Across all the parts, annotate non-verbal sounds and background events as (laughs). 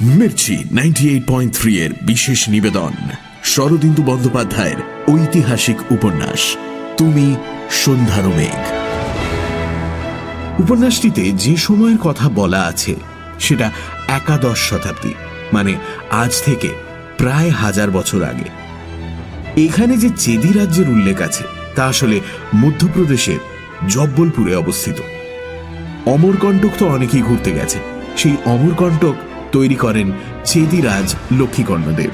Mirchi ninety এর বিশেষ নিবেদন, শরদিন্দু বন্দ্যোপাধ্যায়ের ঐতিহাসিক উপন্যাস, তুমি সন্ধ্যার মেঘ। উপন্যাসটিতে যে সময়ের কথা বলা আছে, সেটা একাদশ শতাব্দী মানে আজ থেকে প্রায় হাজার বছর আগে। এখানে যে চেদি রাজ্যের উল্লেখ আছে, তা আসলে মধ্যপ্রদেশের জব্বলপুরে অবস্থিত। অমরকণ্টক তো অনেকেই ঘুরতে গেছে সেই অমরকণ্টক তৈরি করেন চেদিরাজ লক্ষ্মীকর্ণদেব।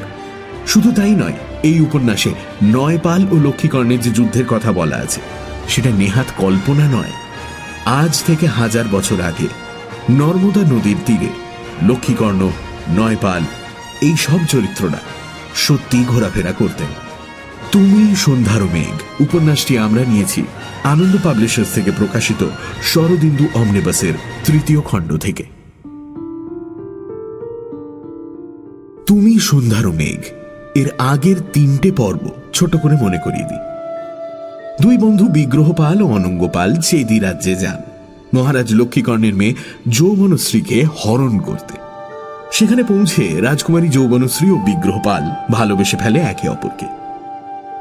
শুধু তাই নয়, এই উপন্যাসে নয়পাল ও লক্ষ্মীকর্ণের যে যুদ্ধের কথা বলা আছে, সেটা নেহাত কল্পনা নয়। আজ থেকে হাজার বছর আগে নর্মদা নদীর তীরে লক্ষ্মীকর্ণ, নয়পাল, এই সব চরিত্ররা সত্যি ঘোরাফেরা করতেন। তুমি সন্ধ্যার মেঘ। উপন্যাসটি আমরা নিয়েছি আনন্দ পাবলিশার্স থেকে প্রকাশিত শরদিন্দু অমনিবাসের তৃতীয় খণ্ড থেকে। সন্ধ্যার মেঘ। এর আগের তিনটে পর্ব, ছোট করে মনে করিয়ে দিই। দুই বন্ধু বিগ্রহপাল ও অনঙ্গপাল চেদি রাজ্যে যান। মহারাজ লক্ষ্মীকর্ণের মেয়ে যৌবনশ্রীকে হরণ করতে। সেখানে পৌঁছে রাজকুমারী যৌবনশ্রী ও বিগ্রহপাল ভালোবেসে ফেলে একে অপরকে।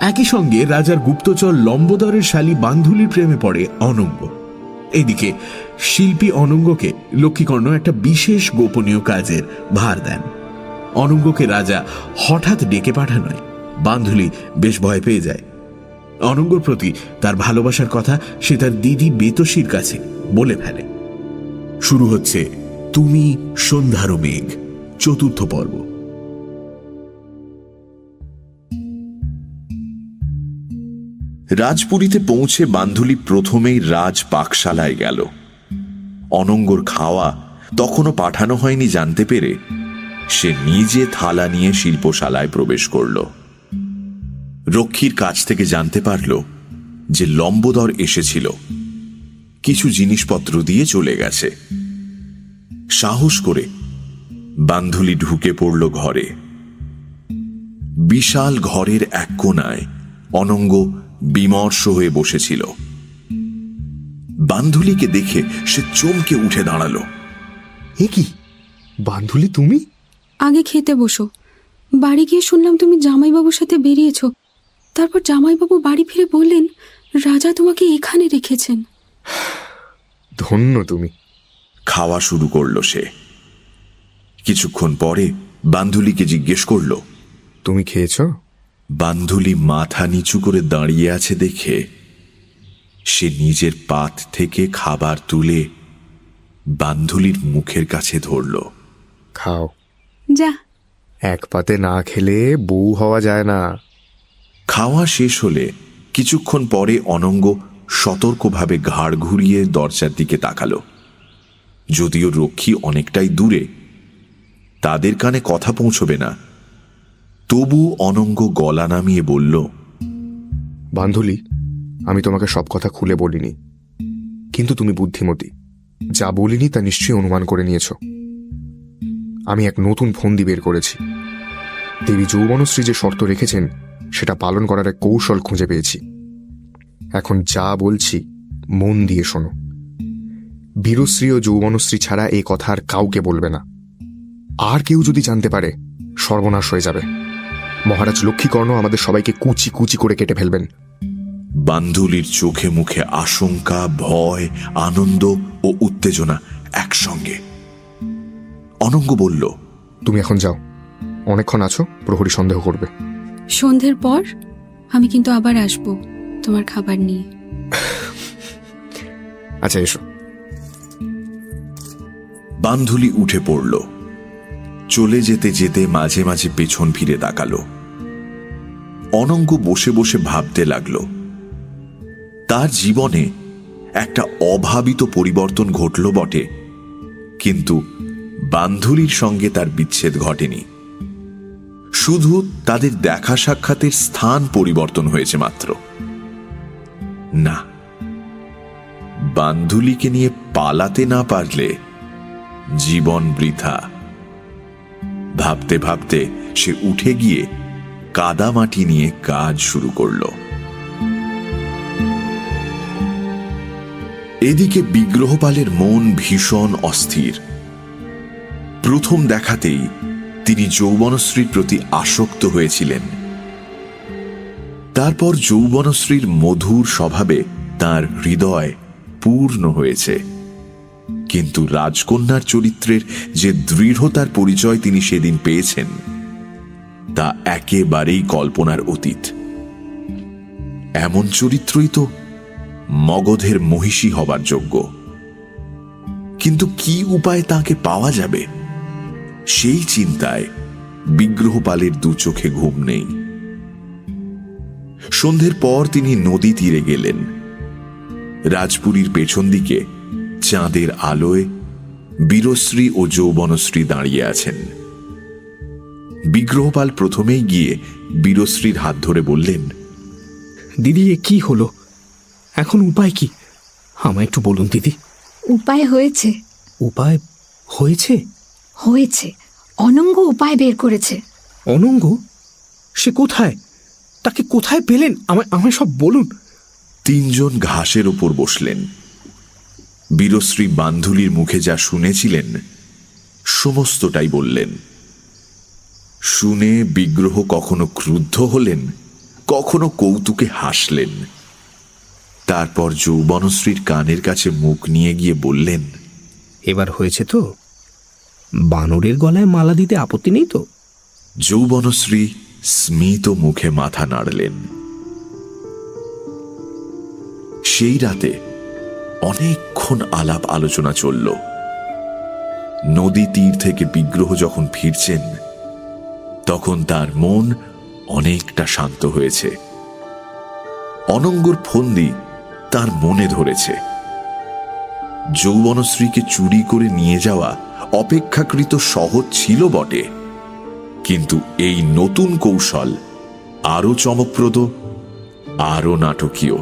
একই সঙ্গে রাজার গুপ্তচর লম্বদরের শালী বান্ধুলির প্রেমে পড়ে অনঙ্গ। এদিকে শিল্পী অনঙ্গকে লক্ষ্মীকর্ণ একটা বিশেষ গোপনীয় কাজের ভার দেন। অনঙ্গকে রাজা হঠাৎ ডেকে পাঠানোয়। বান্ধুলি বেশ ভয় পেয়ে যায়। অনঙ্গর প্রতি তার ভালোবাসার কথা সে তার দিদি বেতসীর কাছে বলে ফেলে। শুরু হচ্ছে তুমি সন্ধ্যার মেঘ, চতুর্থ পর্ব। রাজপুরীতে পৌঁছে বান্ধুলি প্রথমেই রাজ পাকশালায় গেল। অনঙ্গর খাওয়া তখনও পাঠানো হয়নি জানতে পেরে সে নিজে থালা নিয়ে শিল্পশালায় প্রবেশ করল। রক্ষীর কাছ থেকে জানতে পারল যে লম্বদর এসেছিল। কিছু জিনিসপত্র দিয়ে চলে গেছে। সাহস করে বান্ধুলি ঢুকে পড়ল ঘরে। বিশাল ঘরের এক কোনায় অনঙ্গ বিমর্ষ হয়ে বসেছিল। বান্ধুলিকে দেখে সে চমকে উঠে দাঁড়াল। এ কি? বান্ধুলি তুমি? আগে খেতে বসো। বাড়ি গিয়ে শুনলাম তুমি জামাইবাবুর সাথে বেরিয়েছ। তারপর জামাইবাবু বাড়ি ফিরে বললেন রাজা তোমাকে এখানে রেখেছেন। ধন্য তুমি। খাওয়া শুরু করল সে। কিছুক্ষণ পরে বান্ধুলিকে জিজ্ঞেস করল তুমি খেয়েছ? বান্ধুলি মাথা নিচু করে দাঁড়িয়ে আছে দেখে সে নিজের পাত থেকে খাবার তুলে বান্ধুলির মুখের কাছে ধরল। খাও। যা। এক পাতে না খেলে বউ হওয়া যায় না। খাওয়া শেষ হলে কিছুক্ষণ পরে অনঙ্গ সতর্কভাবে ঘাড় ঘুরিয়ে দরজার দিকে তাকালো। যদিও রক্ষী অনেকটাই দূরে তাদের কানে কথা পৌঁছবে না। তবু অনঙ্গ গলা নামিয়ে বলল বান্ধুলি আমি তোমাকে সব কথা খুলে বলিনি। কিন্তু তুমি বুদ্ধিমতী। যা বলিনি তা নিশ্চয়ই অনুমান করে নিয়েছ। আমি এক নতুন ফন্দি বের করেছি। দেবী যৌবনশ্রী যে শর্ত রেখেছেন, সেটা পালন করার এক কৌশল খুঁজে পেয়েছি। এখন যা বলছি, মন দিয়ে শোনো। বীরশ্রী ও যৌবনশ্রী ছাড়া এই কথা আর কাউকে বলবে না। আর কেউ যদি জানতে পারে, সর্বনাশ হয়ে যাবে। মহারাজ লক্ষ্মীকর্ণ আমাদের সবাইকে কুচি কুচি করে কেটে ফেলবেন। বান্ধুলির চোখে মুখে আশঙ্কা, ভয়, আনন্দ ও উত্তেজনা একসঙ্গে। অনঙ্গ বলল তুমি এখন যাও। অনেকক্ষণ আছো প্রহরী সন্দেহ করবে। সন্ধ্যের পর আমি কিন্তু আবার আসব তোমার খাবার নিয়ে। আচ্ছা এসো। বান্ধুলি উঠে পড়ল। চলে যেতে যেতে মাঝে মাঝে পেছন ফিরে তাকালো। অনঙ্গ বসে বসে ভাবতে লাগল তার জীবনে একটা অভাবিত পরিবর্তন ঘটল বটে কিন্তু বান্ধুলির সঙ্গে তার বিচ্ছেদ ঘটেনি। শুধু তাদের দেখা সাক্ষাতের স্থান পরিবর্তন হয়েছে মাত্র। না, বান্ধুলিকে নিয়ে পালাতে না পারলে জীবন বৃথা। ভাবতে ভাবতে সে উঠে গিয়ে কাদামাটি নিয়ে কাজ শুরু করল। এদিকে বিগ্রহপালের মন ভীষণ অস্থির। প্রথম দেখাতেই তিনি যৌবনশ্রীর প্রতি আসক্ত হয়েছিলেন। তারপর যৌবনশ্রীর মধুর স্বভাবে তার হৃদয় পূর্ণ হয়েছে। কিন্তু রাজকন্যার চরিত্রের যে দৃঢ়তার পরিচয় তিনি সেদিন পেয়েছেন, তা একেবারেই কল্পনার অতীত। এমন চরিত্রই তো মগধের মহিষী হবার যোগ্য। কিন্তু কি উপায় তাকে পাওয়া যাবে? সেই চিন্তায় বিগ্রহপালের দু চোখে ঘুম নেই। সন্ধ্যের পর তিনি নদী তীরে গেলেন। রাজপুরীর পেছন দিকে চাঁদের আলোয় বীরশ্রী ও যৌবনশ্রী দাঁড়িয়ে আছেন। বিগ্রহপাল প্রথমেই গিয়ে বীরশ্রীর হাত ধরে বললেন দিদি এ কি হলো? এখন উপায় কি? আমায় একটু বলুন দিদি। উপায় হয়েছে। উপায় হয়েছে? হয়েছে। অনঙ্গ উপায় বের করেছে। অনঙ্গ? সে কোথায়? তাকে কোথায় পেলেন? আমায় আমায় সব বলুন। তিনজন ঘাসের ওপর বসলেন। বীরশ্রী বান্ধুলির মুখে যা শুনেছিলেন সমস্তটাই বললেন। শুনে বিগ্রহ কখনো ক্রুদ্ধ হলেন কখনো কৌতুকে হাসলেন। তারপর যৌবনশ্রীর কানের কাছে মুখ নিয়ে গিয়ে বললেন এবার হয়েছে তো? বানরের গলায় মালা দিতে আপত্তি নেই তো? যৌবনশ্রী স্মিত মুখে মাথা নাড়লেন। সেই রাতে অনেকক্ষণ আলাপ আলোচনা চলল। নদী তীর থেকে বিগ্রহ যখন ফিরছেন, তখন তার মন অনেকটা শান্ত হয়েছে। অনঙ্গর ফন্দি তার মনে ধরেছে। যৌবনশ্রীকে চুরি করে নিয়ে যাওয়া অপেক্ষাকৃত সহজ ছিল বটে। কিন্তু এই নতুন কৌশল আরও চমকপ্রদ আরও নাটকীয়।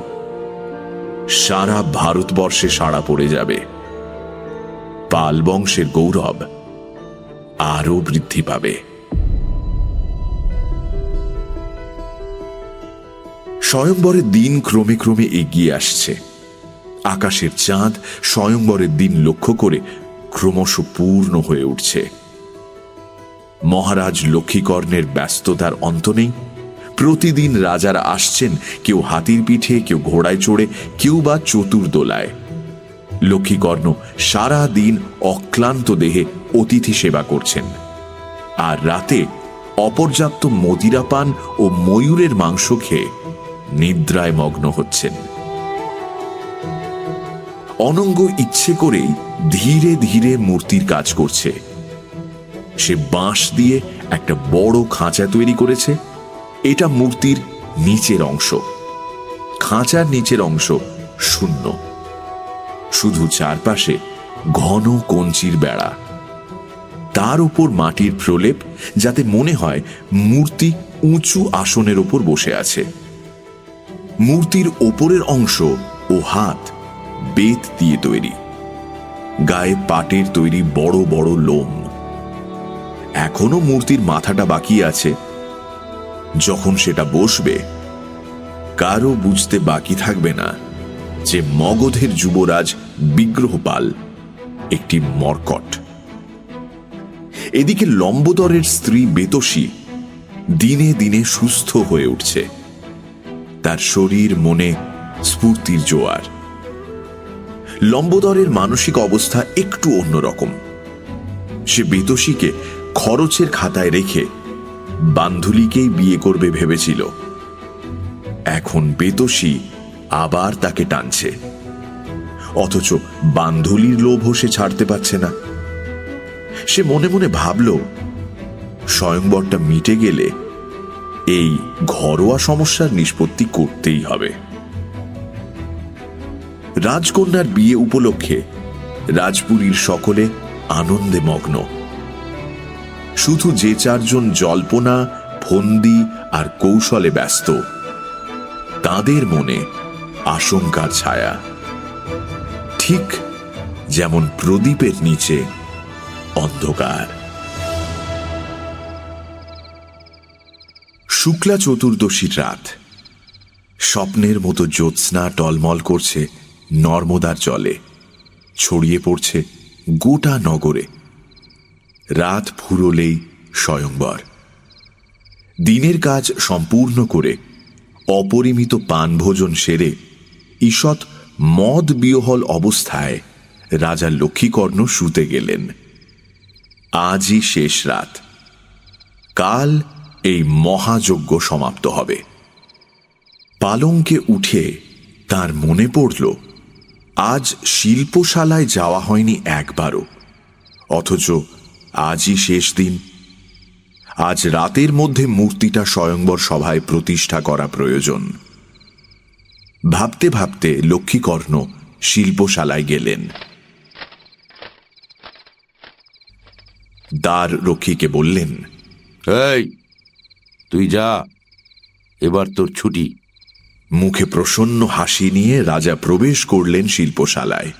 সারা ভারতবর্ষে সাড়া পড়ে যাবে। পাল বংশের গৌরব আরও বৃদ্ধি পাবে। স্বয়ংবরের দিন ক্রমে ক্রমে এগিয়ে আসছে। আকাশের চাঁদ স্বয়ংবরের দিন লক্ষ্য করে ক্রমশ পূর্ণ হয়ে উঠছে। মহারাজ লক্ষ্মীকর্ণের ব্যস্ততার অন্ত নেই। প্রতিদিন রাজারা আসছেন কেউ হাতির পিঠে, কেউ ঘোড়ায় চড়ে, কেউ বা চতুর্দোলায়। লক্ষ্মীকর্ণ সারা দিন অক্লান্ত দেহে অতিথি সেবা করছেন। আর রাতে অপর্যাপ্ত মদিরাপান ও ময়ূরের মাংস খেয়ে নিদ্রায় মগ্ন হচ্ছেন। অনঙ্গ ইচ্ছে করেই ধীরে ধীরে মূর্তির কাজ করছে। সে বাঁশ দিয়ে একটা বড় খাঁচা তৈরি করেছে। এটা মূর্তির নিচের অংশ। খাঁচার নিচের অংশ শূন্য। শুধু চারপাশে ঘন কঞ্চির বেড়া। তার উপর মাটির প্রলেপ যাতে মনে হয় মূর্তি উঁচু আসনের ওপর বসে আছে। মূর্তির ওপরের অংশ ও হাত বেত দিয়ে তৈরি। গায়ে পাটের তৈরি বড় বড় লোম। এখনও মূর্তির মাথাটা বাকি আছে। যখন সেটা বসবে কারও বুঝতে বাকি থাকবে না যে মগধের যুবরাজ বিগ্রহপাল, একটি মর্কট। এদিকে লম্বদরের স্ত্রী বেতসী দিনে দিনে সুস্থ হয়ে উঠছে। তার শরীর মনে স্ফূর্তির জোয়ার। লম্বদরের মানসিক অবস্থা একটু অন্যরকম। সে বেতসীকে খরচের খাতায় রেখে বান্ধুলিকেই বিয়ে করবে ভেবেছিল। এখন বেতসী আবার তাকে টানছে। অথচ বান্ধুলির লোভও সে ছাড়তে পারছে না। সে মনে মনে ভাবল, স্বয়ংবরটা মিটে গেলে এই ঘরোয়া সমস্যার নিষ্পত্তি করতেই হবে। রাজকন্যার বিয়ে উপলক্ষে রাজপুরীর সকলে আনন্দে মগ্ন শুধু যে চারজন জল্পনা, ফন্দি আর কৌশলে ব্যস্ত, তাদের মনে আশঙ্কার ছায়া। ঠিক যেমন প্রদীপের নিচে অন্ধকার। শুক্লা চতুর্দশীর রাত। স্বপ্নের মতো জ্যোৎস্না টলমল করছে নর্মদার জলে ছড়িয়ে পড়ছে গোটা নগরে। রাত ফুরলেই স্বয়ংবর। দিনের কাজ সম্পূর্ণ করে অপরিমিত পানভোজন সেরে ঈষৎ মদ বিহল অবস্থায় রাজা লক্ষ্মীকর্ণ শুতে গেলেন। আজই শেষ রাত। কাল এই মহাযজ্ঞ সমাপ্ত হবে। পালঙ্কে উঠে তার মনে পড়ল আজ শিল্পশালায় যাওয়া হয়নি একবারও। অথচ আজই শেষ দিন। আজ রাতের মধ্যে মূর্তিটা স্বয়ংবর সভায় প্রতিষ্ঠা করা প্রয়োজন। ভাবতে ভাবতে লক্ষ্মীকর্ণ শিল্পশালায় গেলেন। দ্বার রক্ষীকে বললেন, এই, তুই যা, এবার তোর ছুটি। মুখে প্রসন্ন হাসি নিয়ে রাজা প্রবেশ করলেন শিল্পশালায়।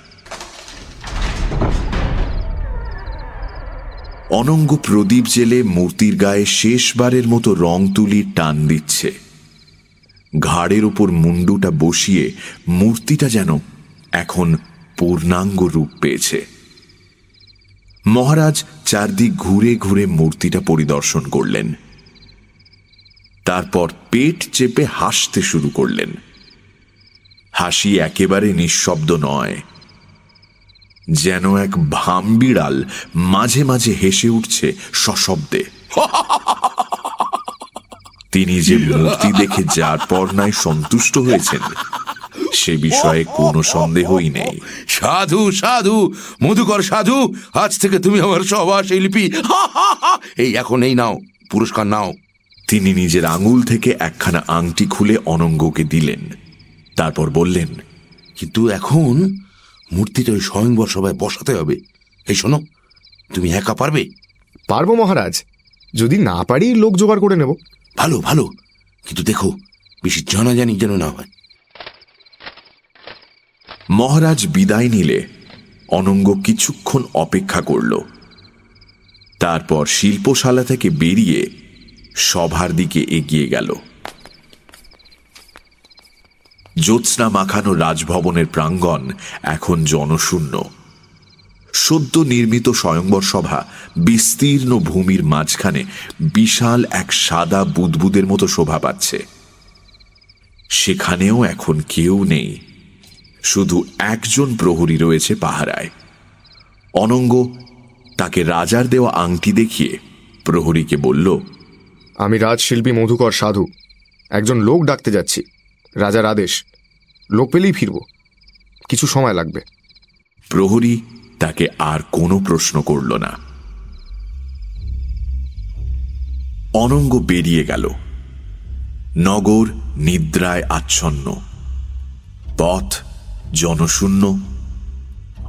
অনঙ্গ প্রদীপ জেলে মূর্তির গায়ে শেষবারের মতো রং তুলির টান দিচ্ছে। ঘাড়ের উপর মুন্ডুটা বসিয়ে মূর্তিটা যেন এখন পূর্ণাঙ্গ রূপ পেয়েছে। মহারাজ চারদিক ঘুরে ঘুরে মূর্তিটা পরিদর্শন করলেন। তারপর পেট চেপে হাসতে শুরু করলেন। হাসি একেবারে নিঃশব্দ নয়, যেন এক ভামবিড়াল মাঝে মাঝে হেসে উঠছে সশব্দে। তিনি যে মূর্তি দেখে যার পর নাই সন্তুষ্ট হয়েছেন, সে বিষয়ে কোনো সন্দেহই নেই। সাধু সাধু, মধুকর সাধু, আজ থেকে তুমি আমার সভা শিল্পী। এই এখন এই নাও, পুরস্কার নাও। তিনি নিজের আঙুল থেকে একখানা আংটি খুলে অনঙ্গকে দিলেন। তারপর বললেন কিন্তু এখন মূর্তিটা ওই স্বয়ংবর সবাই বসাতে হবে। এই শোনো তুমি একা পারবে? পারব মহারাজ যদি না পারি লোক জোগাড় করে নেব। ভালো ভালো কিন্তু দেখো বেশি জানাজানি যেন না হয়। মহারাজ বিদায় নিলে অনঙ্গ কিছুক্ষণ অপেক্ষা করল। তারপর শিল্পশালা থেকে বেরিয়ে সভার দিকে এগিয়ে গেল। জ্যোৎস্না মাখানো রাজভবনের প্রাঙ্গণ এখন জনশূন্য। সদ্য নির্মিত স্বয়ংবর সভা বিস্তীর্ণ ভূমির মাঝখানে বিশাল এক সাদা বুদবুদের মতো শোভা পাচ্ছে। সেখানেও এখন কেউ নেই। শুধু একজন প্রহরী রয়েছে পাহারায়। অনঙ্গ তাকে রাজার দেওয়া আংটি দেখিয়ে প্রহরীকে বলল আমি রাজশিল্পী মধুকর সাধু। একজন লোক ডাকতে যাচ্ছি। রাজার আদেশ। লোক পেলেই ফিরব। কিছু সময় লাগবে। প্রহরী তাকে আর কোনো প্রশ্ন করল না। অনঙ্গ বেরিয়ে গেল। নগর নিদ্রায় আচ্ছন্ন। পথ জনশূন্য।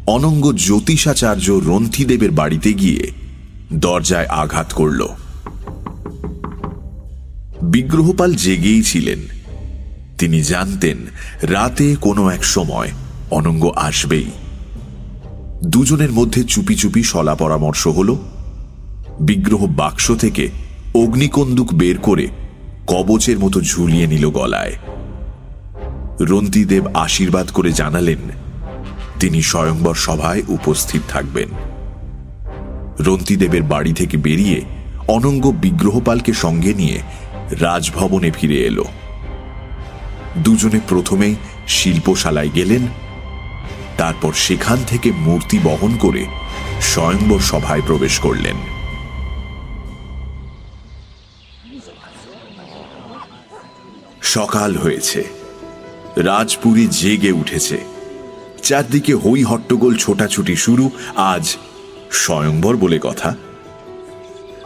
অনঙ্গ জ্যোতিষাচার্য রন্থিদেবের বাড়িতে গিয়ে দরজায় আঘাত করল। বিগ্রহপাল জেগেই ছিলেন। তিনি জানতেন, রাতে কোনো এক সময় অনঙ্গ আসবেই। দুজনের মধ্যে চুপি চুপি সলা পরামর্শ হল। বিগ্রহ বাক্স থেকে অগ্নিকন্দুক বের করে কবচের মতো ঝুলিয়ে নিল গলায়। রন্তিদেব আশীর্বাদ করে জানালেন, তিনি স্বয়ংবর সভায় উপস্থিত থাকবেন। রন্তিদেবের বাড়ি থেকে বেরিয়ে অনঙ্গ বিগ্রহপালকে সঙ্গে নিয়ে রাজভবনে ফিরে এলো। দুজনে প্রথমেই শিল্পশালায় গেলেন, তারপর সেখান থেকে মূর্তি বহন করে স্বয়ংবর সভায় প্রবেশ করলেন। সকাল হয়েছে। রাজপুরী জেগে উঠেছে। চারদিকে হই হট্টগোল ছোটাছুটি শুরু, আজ স্বয়ংবর বলে কথা।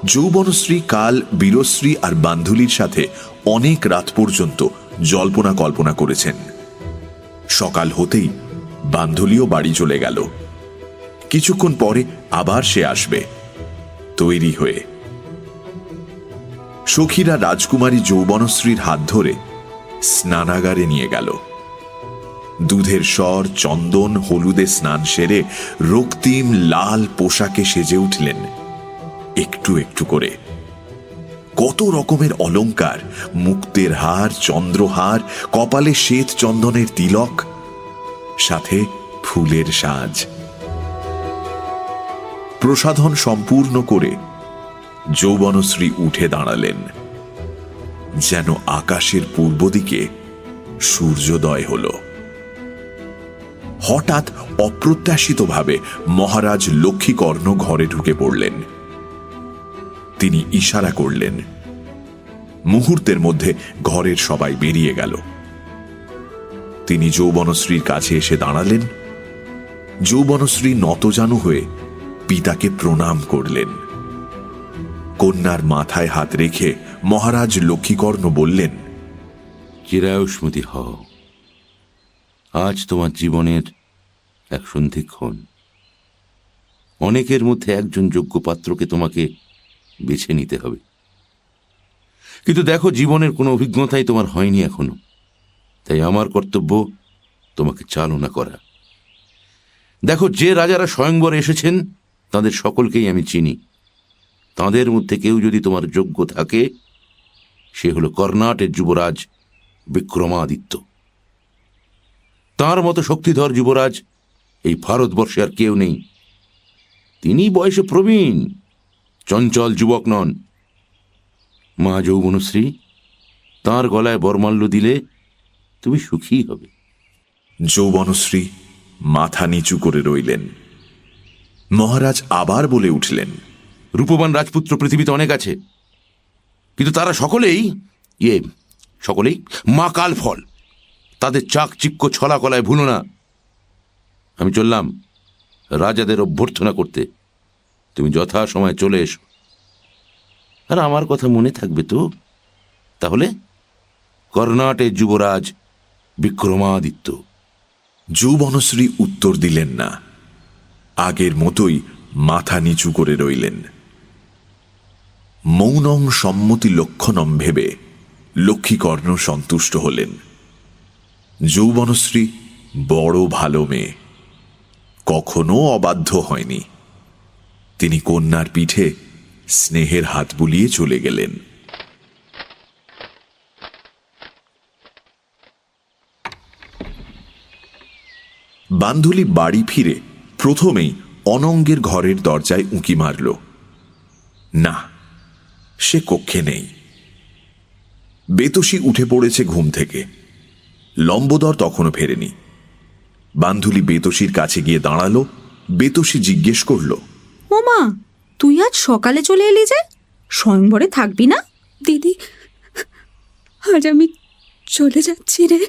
যৌবনশ্রী কাল, বীরশ্রী আর বান্ধুলির সাথে অনেক রাত পর্যন্ত জল্পনা কল্পনা করেছেন। সকাল হতেই বান্ধুলিও বাড়ি চলে গেল। কিছুক্ষণ পরে আবার সে আসবে, তৈরি হয়ে। সখীরা রাজকুমারী যৌবনশ্রীর হাত ধরে স্নানাগারে নিয়ে গেল। দুধের স্বর, চন্দন, হলুদে স্নান সেরে রক্তিম লাল পোশাকে সেজে উঠলেন একটু একটু করে। কত রকমের অলংকার মুক্তের হার, চন্দ্রহার, কপালে শ্বেত চন্দনের তিলক, সাথে ফুলের সাজ। প্রসাধন সম্পূর্ণ করে যৌবনশ্রী উঠে দাঁড়ালেন, যেন আকাশের পূর্ব দিকে সূর্যোদয় হল। হঠাৎ অপ্রত্যাশিতভাবে মহারাজ লক্ষ্মীকর্ণ ঘরে ঢুকে পড়লেন। তিনি ইশারা করলেন। মুহূর্তের মধ্যে ঘরের সবাই বেরিয়ে গেল। তিনি যৌবনশ্রীর কাছে এসে দাঁড়ালেন। যৌবনশ্রী নতজানু হয়ে পিতাকে প্রণাম করলেন। কন্যার মাথায় হাত রেখে মহারাজ লক্ষ্মীকর্ণ বললেন চিরায়ুষ্মতি হও। আজ তোমার জীবনের এক সন্ধিক্ষণ। অনেকের মধ্যে একজন যোগ্য পাত্রকে তোমাকে বেছে নিতে হবে। কিন্তু দেখো, জীবনের কোনো অভিজ্ঞতাই তোমার হয়নি এখনও। তাই আমার কর্তব্য তোমাকে চালনা করা। দেখো, যে রাজারা স্বয়ংবরে এসেছেন, তাদের সকলকেই আমি চিনি। তাদের মধ্যে কেউ যদি তোমার যোগ্য থাকে, সে হলো কর্ণাটের যুবরাজ বিক্রমাদিত্য। তার মতো শক্তিধর যুবরাজ এই ভারতবর্ষে আর কেউ নেই। তিনি বয়সে প্রবীণ। চঞ্চল যুবক নন। মা যৌবনশ্রী তার গলায় বরমাল্য দিলে তুমি সুখী হবে। যৌবনশ্রী মাথা নিচু করে রইলেন। মহারাজ আবার বলে উঠলেন রূপবান রাজপুত্র পৃথিবীতে অনেক আছে কিন্তু তারা সকলেই ইয়ে সকলেই মা কাল ফল। তাদের চাকচিক্য ছলা কলায় ভুলো না। আমি চললাম রাজাদের অভ্যর্থনা করতে। তুমি যথা সময় চলে এসো। আর আমার কথা মনে থাকবে তো? তাহলে কর্ণাটের যুবরাজ বিক্রমাদিত্য, যৌবনশ্রী উত্তর দিলেন না। আগের মতোই মাথা নিচু করে রইলেন। মৌনং সম্মতি লক্ষণম ভেবে লক্ষ্মীকর্ণ সন্তুষ্ট হলেন। যৌবনশ্রী বড় ভালো মেয়ে, কখনো অবাধ্য হয়নি। তিনি কন্যার পিঠে স্নেহের হাত বুলিয়ে চলে গেলেন। বান্ধুলি বাড়ি ফিরে প্রথমেই অনঙ্গের ঘরের দরজায় উঁকি মারল। না, সে কক্ষে নেই। বেতসী উঠে পড়েছে ঘুম থেকে। লম্বদর তখনও ফেরেনি। বান্ধুলি বেতসীর কাছে গিয়ে দাঁড়াল। বেতসী জিজ্ঞেস করল ওমা তুই আজ সকালে চলে এলি যে? স্বয়ংবরে থাকবি না? দিদি আজ আমি চলে যাচ্ছি রে।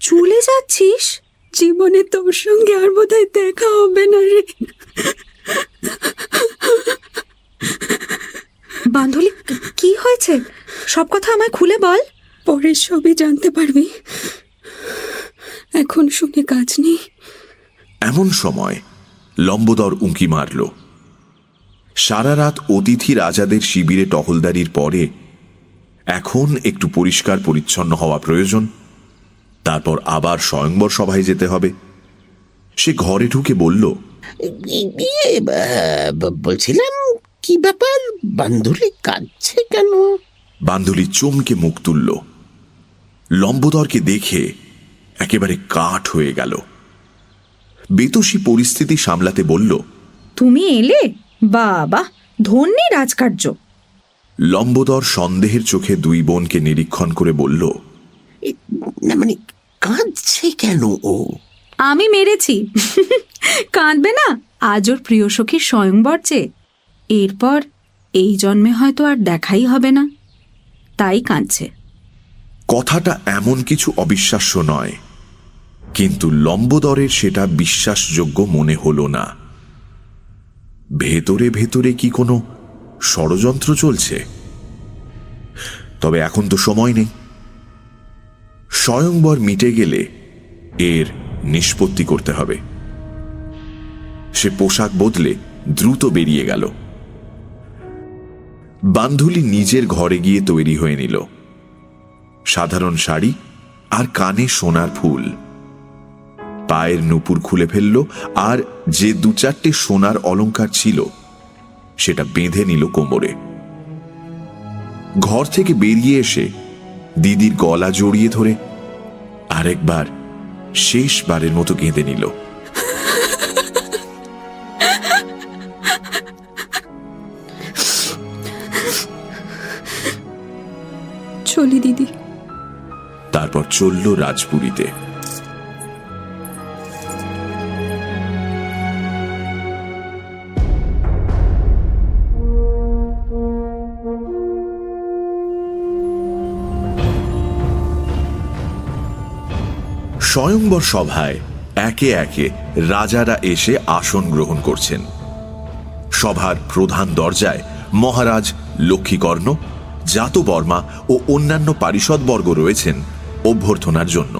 চলে যাচ্ছিস? জীবনে তোর সঙ্গে আর বোধহয় দেখা হবে না রে। বান্ধলি কি হয়েছে? সব কথা আমায় খুলে বল। পরে সবই জানতে পারবি। এখন শুনে কাজ নেই। এমন সময় লম্বদর উঁকি মারল। সারা রাত অতিথি রাজাদের শিবিরে টহলদারির পরে এখন একটু পরিষ্কার পরিচ্ছন্ন হওয়া প্রয়োজন। তারপর আবার স্বয়ংবর সভায় যেতে হবে। সে ঘরে ঢুকে বলল ইয়ে, বলছিলাম কি ব্যাপার? বান্ধুলি কাঁদছে কেন? বান্ধুলি চমকে মুখ তুলল। লম্বদরকে দেখে একেবারে কাঠ হয়ে গেল। বেতসী পরিস্থিতি সামলাতে বলল তুমি এলে? বাবা ধন্যী রাজকার্য। লম্বদর সন্দেহের চোখে দুই বোনকে নিরীক্ষণ করে বলল না মানে কাঁদছে কেন ও? আমি মেরেছি। (laughs) কাঁদবে না আজ ওর প্রিয় সখীর স্বয়ংবর যে। এরপর এই জন্মে হয়তো আর দেখাই হবে না। তাই কাঁদছে। কথাটা এমন কিছু অবিশ্বাস্য নয়। কিন্তু লম্বদরের সেটা বিশ্বাসযোগ্য মনে হল না। ভেতরে ভেতরে কি কোনো ষড়যন্ত্র চলছে? তবে এখন তো সময় নেই। স্বয়ংবর মিটে গেলে এর নিষ্পত্তি করতে হবে। সে পোশাক বদলে দ্রুত বেরিয়ে গেল। বান্ধুলি নিজের ঘরে গিয়ে তৈরি হয়ে নিল। সাধারণ শাড়ি আর কানে সোনার ফুল। পায়ের নূপুর খুলে ফেলল আর যে দু চারটে সোনার অলঙ্কার ছিল সেটা বেঁধে নিল কোমরে। ঘর থেকে বেরিয়ে এসে দিদির গলা জড়িয়ে ধরে আরেকবার শেষবারের মতো গেঁদে নিল। চলি দিদি। তারপর চলল রাজপুরীতে। স্বয়ংবর সভায় একে একে রাজারা এসে আসন গ্রহণ করছেন। সভার প্রধান দরজায় মহারাজ লক্ষ্মীকর্ণ, জাতবর্মা ও অন্যান্য পারিষদবর্গ রয়েছেন অভ্যর্থনার জন্য।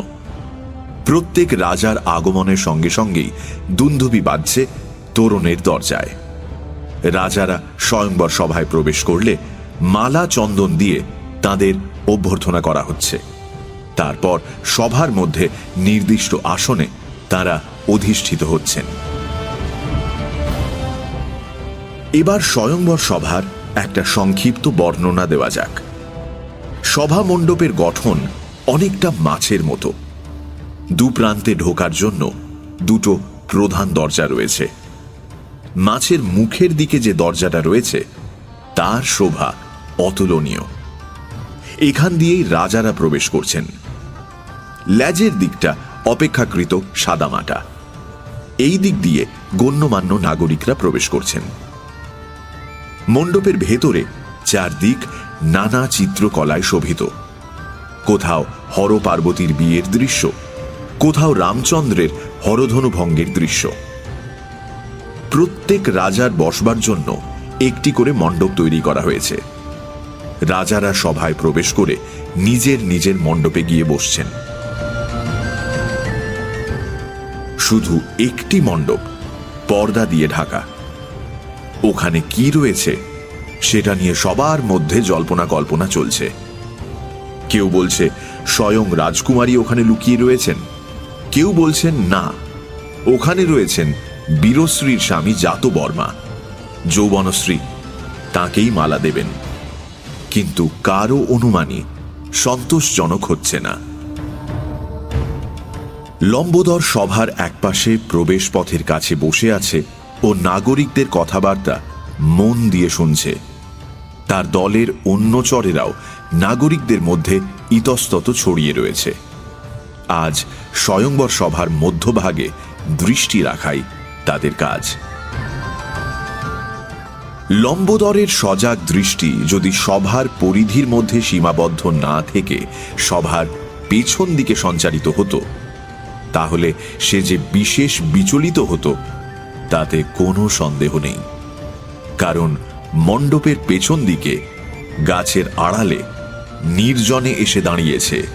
প্রত্যেক রাজার আগমনের সঙ্গে সঙ্গেই দুন্ধুবি বাজছে তোরণের দরজায়। রাজারা স্বয়ংবর সভায় প্রবেশ করলে মালা চন্দন দিয়ে তাদের অভ্যর্থনা করা হচ্ছে। তারপর সভার মধ্যে নির্দিষ্ট আসনে তারা অধিষ্ঠিত হচ্ছেন। এবার স্বয়ংবর সভার একটা সংক্ষিপ্ত বর্ণনা দেওয়া যাক। সভা মণ্ডপের গঠন অনেকটা মাছের মতো। দু প্রান্তে ঢোকার জন্য দুটো প্রধান দরজা রয়েছে। মাছের মুখের দিকে যে দরজাটা রয়েছে, তার শোভা অতুলনীয়। এখান দিয়েই রাজারা প্রবেশ করছেন। ল্যাজের দিকটা অপেক্ষাকৃত সাদামাটা এই দিক দিয়ে গণ্যমান্য নাগরিকরা প্রবেশ করছেন। মণ্ডপের ভেতরে চারদিক নানা চিত্রকলায় শোভিত। কোথাও হর পার্বতীর বিয়ের দৃশ্য, কোথাও রামচন্দ্রের হরধনু ভঙ্গের দৃশ্য। প্রত্যেক রাজার বসবার জন্য একটি করে মণ্ডপ তৈরি করা হয়েছে। রাজারা সভায় প্রবেশ করে নিজের নিজের মণ্ডপে গিয়ে বসছেন। শুধু একটি মণ্ডপ, পর্দা দিয়ে ঢাকা। ওখানে কি রয়েছে, সেটা নিয়ে সবার মধ্যে জল্পনা কল্পনা চলছে। কেউ বলছে, স্বয়ং রাজকুমারী ওখানে লুকিয়ে রয়েছেন। কেউ বলছেন, না, ওখানে রয়েছেন বীরশ্রীর স্বামী জাত বর্মা। যৌবনশ্রী, তাকেই মালা দেবেন। কিন্তু কারও অনুমানই সন্তোষজনক হচ্ছে না। লম্বোদর সভার একপাশে প্রবেশ পথের কাছে বসে আছে ও নাগরিকদের কথাবার্তা মন দিয়ে শুনছে। তার দলের অন্য চরেরাও নাগরিকদের মধ্যে ইতস্তত ছড়িয়ে রয়েছে। আজ স্বয়ংবর সভার মধ্যভাগে দৃষ্টি রাখাই তাদের কাজ। লম্বোদরের সজাগ দৃষ্টি যদি সভার পরিধির মধ্যে সীমাবদ্ধ না থেকে সভার পেছন দিকে সঞ্চারিত হতো তাহলে সে যে বিশেষ বিচলিত হতো, তাতে কোনো সন্দেহ নেই। কারণ মণ্ডপের পেছন দিকে গাছের আড়ালে নির্জনে এসে দাঁড়িয়েছে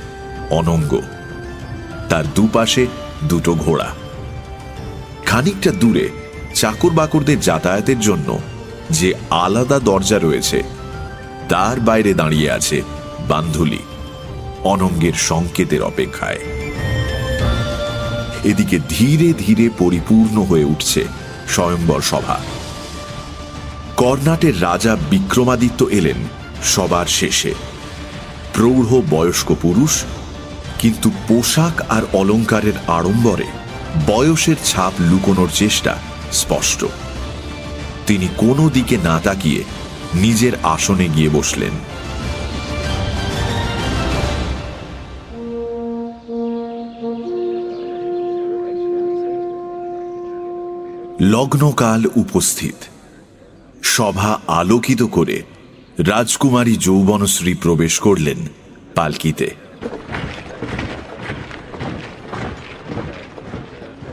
অনঙ্গ। তার দুপাশে দুটো ঘোড়া। খানিকটা দূরে চাকর বাকরদের যাতায়াতের জন্য যে আলাদা দরজা রয়েছে, তার বাইরে দাঁড়িয়ে আছে বান্ধুলি অনঙ্গের সংকেতের অপেক্ষায়। এদিকে ধীরে ধীরে পরিপূর্ণ হয়ে উঠছে স্বয়ংবর সভা। কর্ণাটের রাজা বিক্রমাদিত্য এলেন সবার শেষে। প্রৌঢ় বয়স্ক পুরুষ, কিন্তু পোশাক আর অলঙ্কারের আড়ম্বরে বয়সের ছাপ লুকোনোর চেষ্টা স্পষ্ট। তিনি কোনো দিকে না তাকিয়ে নিজের আসনে গিয়ে বসলেন। লগ্নকাল উপস্থিত। সভা আলোকিত করে রাজকুমারী যৌবনশ্রী প্রবেশ করলেন পালকিতে।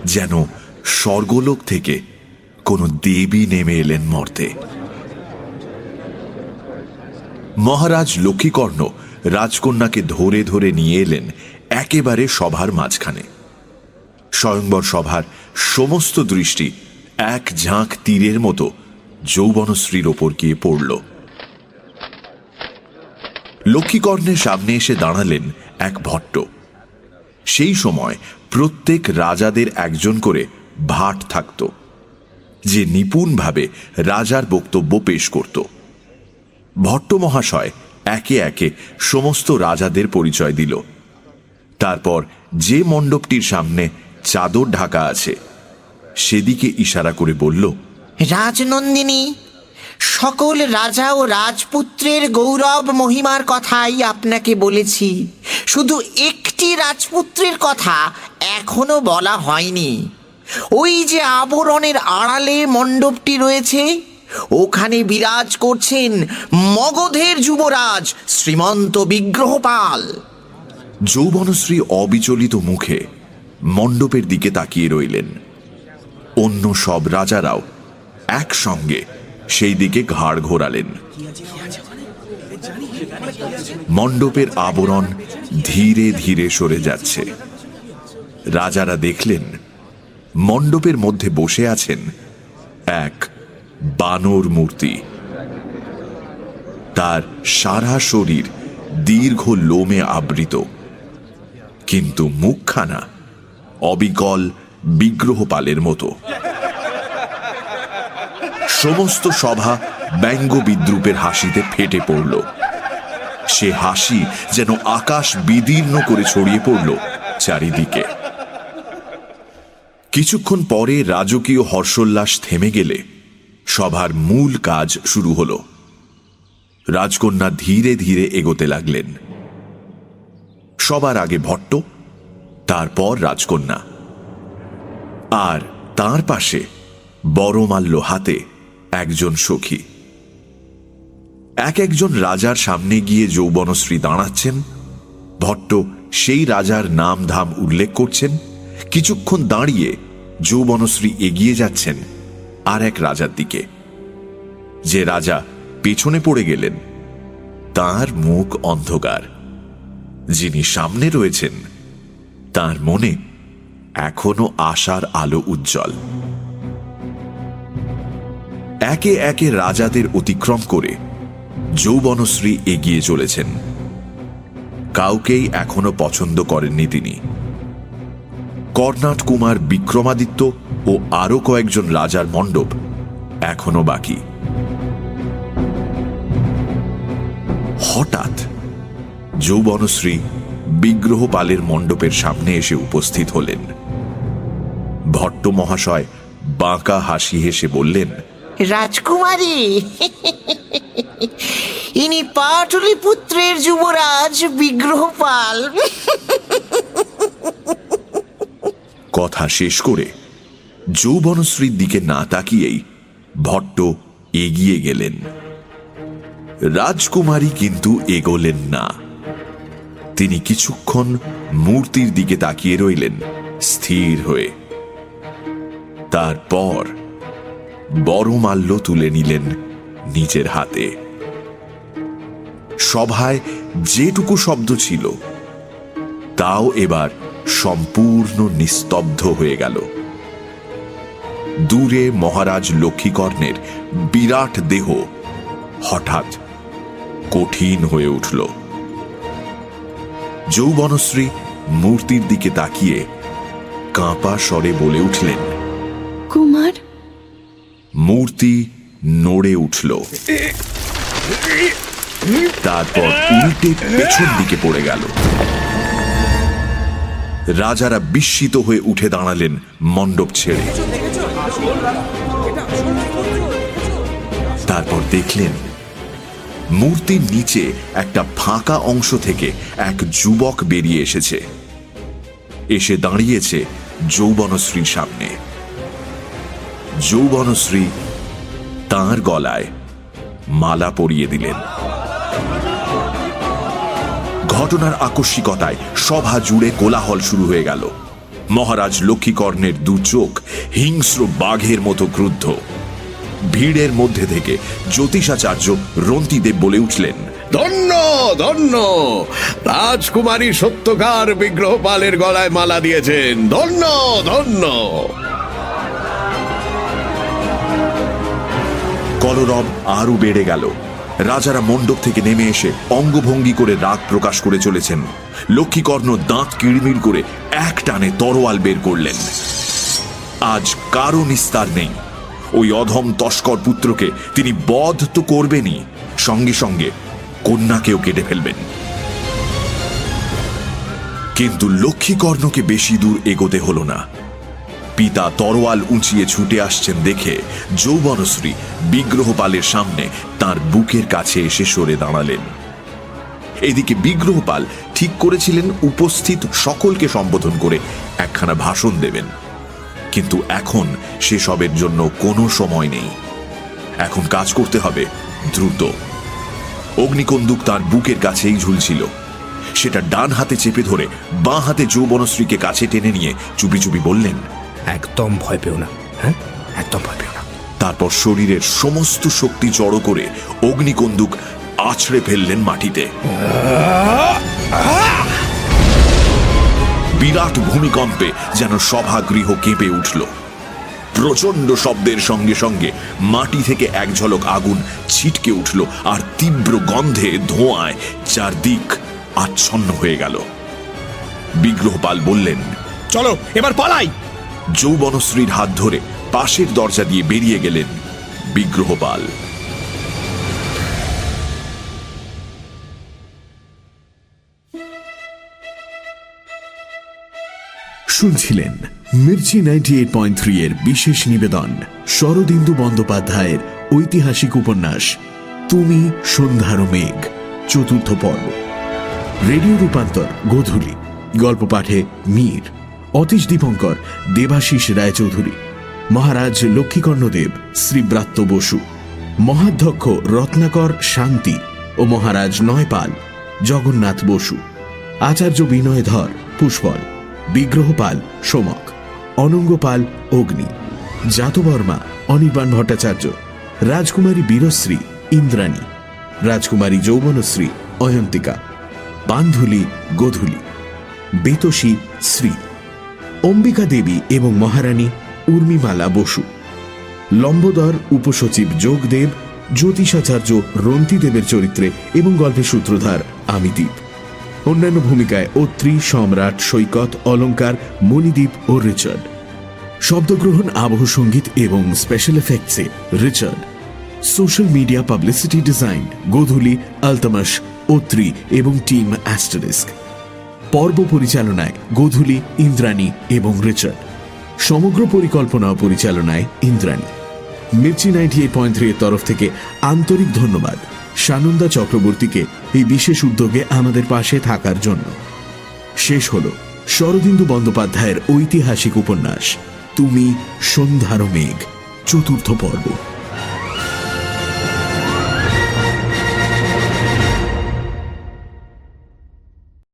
যেন স্বর্গলোক থেকে কোনো দেবী নেমে এলেন মর্তে। মহারাজ লক্ষ্মীকর্ণ রাজকন্যাকে ধরে ধরে নিয়ে এলেন একেবারে সভার মাঝখানে। স্বয়ংবর সভার সমস্ত দৃষ্টি এক ঝাঁক তীরের মতো যৌবনশ্রীর ওপর গিয়ে পড়ল। লক্ষ্মীকর্ণের সামনে এসে দাঁড়ালেন এক ভট্ট। সেই সময় প্রত্যেক রাজাদের একজন করে ভাট থাকত, যে নিপুণভাবে রাজার বক্তব্য পেশ করত। ভট্ট মহাশয় একে একে সমস্ত রাজাদের পরিচয় দিল। তারপর যে মণ্ডপটির সামনে চাদর ঢাকা আছে সেদিকে ইশারা করে বলল রাজনন্দিনী সকল রাজা ও রাজপুত্রের গৌরব মহিমার কথাই আপনাকে বলেছি। শুধু একটি রাজপুত্রের কথা এখনও বলা হয়নি। ওই যে আবরণের আড়ালে মণ্ডপটি রয়েছে ওখানে বিরাজ করছেন মগধের যুবরাজ শ্রীমন্ত বিগ্রহপাল। যৌবনশ্রী অবিচলিত মুখে মণ্ডপের দিকে তাকিয়ে রইলেন। অন্য সব রাজারাও একসঙ্গে সেই দিকে ঘাড় ঘোরালেন। মণ্ডপের আবরণ ধীরে ধীরে সরে যাচ্ছে। রাজারা দেখলেন, মণ্ডপের মধ্যে বসে আছেন এক বানর মূর্তি। তার সারা শরীর দীর্ঘ লোমে আবৃত। কিন্তু মুখখানা অবিকল বিগ্রহপালের মতো। সমস্ত সভা ব্যঙ্গ বিদ্রুপের হাসিতে ফেটে পড়ল। সে হাসি যেন আকাশ বিদীর্ণ করে ছড়িয়ে পড়ল চারিদিকে। কিছুক্ষণ পরে রাজকীয় হর্ষোল্লাস থেমে গেলে সভার মূল কাজ শুরু হল। রাজকন্যা ধীরে ধীরে এগোতে লাগলেন। সবার আগে ভট্ট, তারপর রাজকন্যা। আর তার পাশে বড়মাল্য হাতে একজন সখী। এক একজন রাজার সামনে গিয়ে যৌবনশ্রী দাঁড়াচ্ছেন। ভট্ট সেই রাজার নাম ধাম উল্লেখ করছেন। কিছুক্ষণ দাঁড়িয়ে যৌবনশ্রী এগিয়ে যাচ্ছেন আর এক রাজার দিকে। যে রাজা পেছনে পড়ে গেলেন, তার মুখ অন্ধকার। যিনি সামনে রয়েছেন, তার মনে এখনও আশার আলো উজ্জ্বল। একে একে রাজাদের অতিক্রম করে যৌবনশ্রী এগিয়ে চলেছেন। কাউকেই এখনও পছন্দ করেননি তিনি। কর্ণাট কুমার বিক্রমাদিত্য ও আরও কয়েকজন রাজার মণ্ডপ এখনও বাকি। হঠাৎ যৌবনশ্রী বিগ্রহপালের মণ্ডপের সামনে এসে উপস্থিত হলেন। ভট্ট মহাশয় বাঁকা হাসি হেসে বললেন রাজকুমারী ইনি পাটলিপুত্রের যুবরাজ বিগ্রহপাল। কথা শেষ করে যৌবনশ্রীর দিকে না তাকিয়েই ভট্ট এগিয়ে গেলেন। রাজকুমারী কিন্তু এগোলেন না। তিনি কিছুক্ষণ মূর্তির দিকে তাকিয়ে রইলেন স্থির হয়ে। তারপর বড় মাল্য তুলে নিলেন নিজের হাতে। সভায় যেটুকু শব্দ ছিল, তাও এবার সম্পূর্ণ নিস্তব্ধ হয়ে গেল। দূরে মহারাজ লক্ষ্মীকর্ণের বিরাট দেহ হঠাৎ কঠিন হয়ে উঠল। যৌবনশ্রী মূর্তির দিকে তাকিয়ে কাঁপা স্বরে বলে উঠলেন কুমার? মূর্তি নড়ে উঠল। তারপর উল্টে পেছন দিকে পড়ে গেল। রাজারা বিস্মিত হয়ে উঠে দাঁড়ালেন মণ্ডপ ছেড়ে। তারপর দেখলেন মূর্তির নিচে একটা ফাঁকা অংশ থেকে এক যুবক বেরিয়ে এসেছে। এসে দাঁড়িয়েছে যৌবনশ্রীর সামনে। যৌবনশ্রী তাঁর গলায় মালা পরিয়ে দিলেন। ঘটনার আকস্মিকতায় সভা জুড়ে কোলাহল শুরু হয়ে গেল। মহারাজ লক্ষ্মীকর্ণের দু চোখ হিংস্র বাঘের মতো ক্রুদ্ধ। ভিড়ের মধ্যে থেকে জ্যোতিষাচার্য রন্তিদেব বলে উঠলেন, ধন্য ধন্য! রাজকুমারী সত্যকার বিগ্রহপালের গলায় মালা দিয়েছেন। ধন্য ধন্য! কলরব আরও বেড়ে গেল। রাজারা মণ্ডপ থেকে নেমে এসে অঙ্গভঙ্গি করে রাগ প্রকাশ করে চলেছেন। লক্ষ্মীকর্ণ দাঁত কিড়মির করে এক টানে তরোয়াল বের করলেন। আজ কারও নিস্তার নেই। ওই অধম তস্কর পুত্রকে তিনি বধ তো করবেনই, সঙ্গে সঙ্গে কন্যাকেও কেটে ফেলবেন। কিন্তু লক্ষ্মীকর্ণকে বেশি দূর এগোতে হল না। পিতা তরোয়াল উঁচিয়ে ছুটে আসছেন দেখে যৌবনশ্রী বিগ্রহপালের সামনে তার বুকের কাছে এসে সরে দাঁড়ালেন। এদিকে বিগ্রহপাল ঠিক করেছিলেন উপস্থিত সকলকে সম্বোধন করে একখানা ভাষণ দেবেন। কিন্তু এখন সেসবের জন্য কোনো সময় নেই। এখন কাজ করতে হবে, দ্রুত। অগ্নিকন্দুক তার বুকের কাছেই ঝুলছিল। সেটা ডান হাতে চেপে ধরে বাঁ হাতে যৌবনশ্রীকে কাছে টেনে নিয়ে চুপি চুপি বললেন একদম ভয় পেও না হ্যাঁ? একদম ভয় পেও না। তারপর শরীরের সমস্ত শক্তি জড়ো করে অগ্নিকন্দুক আছড়ে ফেললেন মাটিতে। বিরাট ভূমিকম্পে যেন সভাগৃহ কেঁপে উঠল। প্রচণ্ড শব্দের সঙ্গে সঙ্গে মাটি থেকে এক ঝলক আগুন ছিটকে উঠল আর তীব্র গন্ধে ধোঁয়ায় চারদিক আচ্ছন্ন হয়ে গেল। বিগ্রহপাল বললেন চলো এবার পালাই! যৌবনশ্রীর হাত ধরে পাশের দরজা দিয়ে বেরিয়ে গেলেন বিগ্রহপাল। শুনছিলেন Mirchi ninety eight point three এর বিশেষ নিবেদন, শরদিন্দু বন্দ্যোপাধ্যায়ের ঐতিহাসিক উপন্যাস, তুমি সন্ধ্যার মেঘ, চতুর্থ পর্ব। রেডিও রূপান্তর, গোধূলি। গল্প পাঠে মীর। অতীশ দীপঙ্কর, দেবাশিস রায়চৌধুরী, মহারাজ লক্ষ্মীকর্ণদেব শ্রীব্রাত্য বসু, মহাধ্যক্ষ রত্নাকর শান্তি ও মহারাজ নয়পাল, জগন্নাথ বসু, আচার্য বিনয়ধর পুষ্পল, বিগ্রহপাল সোমক, অনঙ্গপাল অগ্নি, জাতবর্মা অনির্বাণ ভট্টাচার্য, রাজকুমারী বীরশ্রী ইন্দ্রাণী, রাজকুমারী যৌবনশ্রী অয়ন্তিকা, বান্ধুলি গোধূলি, বেতসী শ্রী অম্বিকা দেবী এবং মহারানী উর্মিমালা বসু। লম্বোদর উপসচিব যোগদেব, জ্যোতিষাচার্য রন্তিদেবের চরিত্রে এবং গল্পের সূত্রধার আমিদীপ। অন্যান্য ভূমিকায় অত্রি, সম্রাট, সৈকত, অলঙ্কার, মণিদীপ ও রিচার্ড। শব্দগ্রহণ, আবহ সংগীত এবং special এফেক্টসে Richard. Social media publicity design Godhuli, Altamas, Atri এবং টিম অ্যাস্টারিস্ক পর্ব পরিচালনায় গোধূলি, ইন্দ্রাণী এবং রিচার্ড। সমগ্র পরিকল্পনা পরিচালনায় Indrani. Mirchi ninety eight point three এর তরফ থেকে আন্তরিক ধন্যবাদ সানন্দা চক্রবর্তীকে এই বিশেষ উদ্যোগে আমাদের পাশে থাকার জন্য। শেষ হল শরদিন্দু বন্দ্যোপাধ্যায়ের ঐতিহাসিক উপন্যাস, তুমি সন্ধ্যার মেঘ, চতুর্থ পর্ব।